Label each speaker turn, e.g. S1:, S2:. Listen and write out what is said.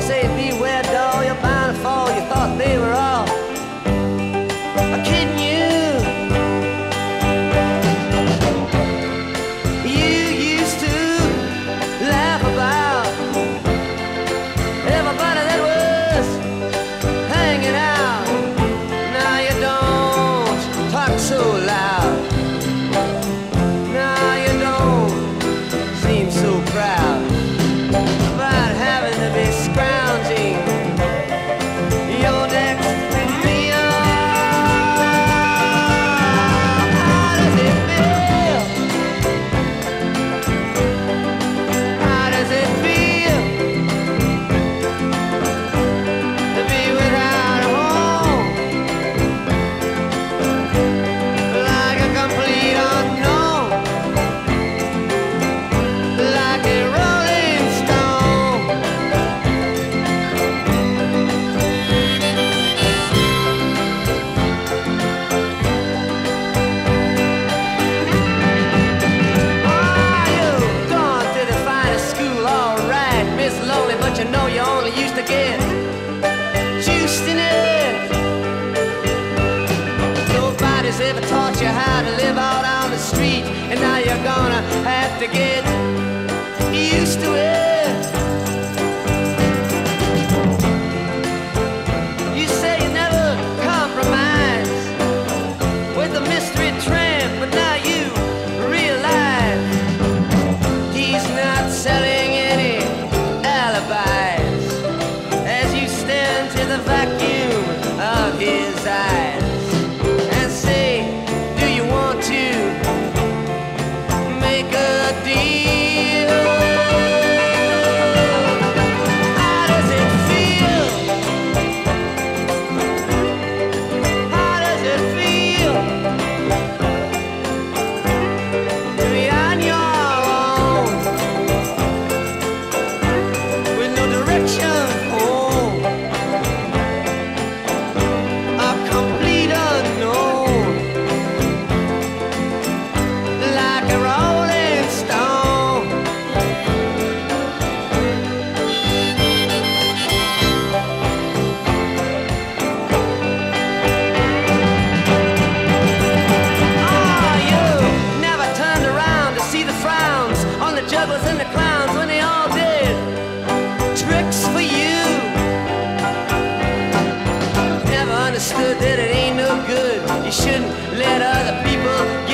S1: José. ever taught you how to live out on the street, and now you're gonna have to get used to it. You say you never compromise with the mystery tramp, but now you realize he's not selling. said it ain't no good. You shouldn't let other people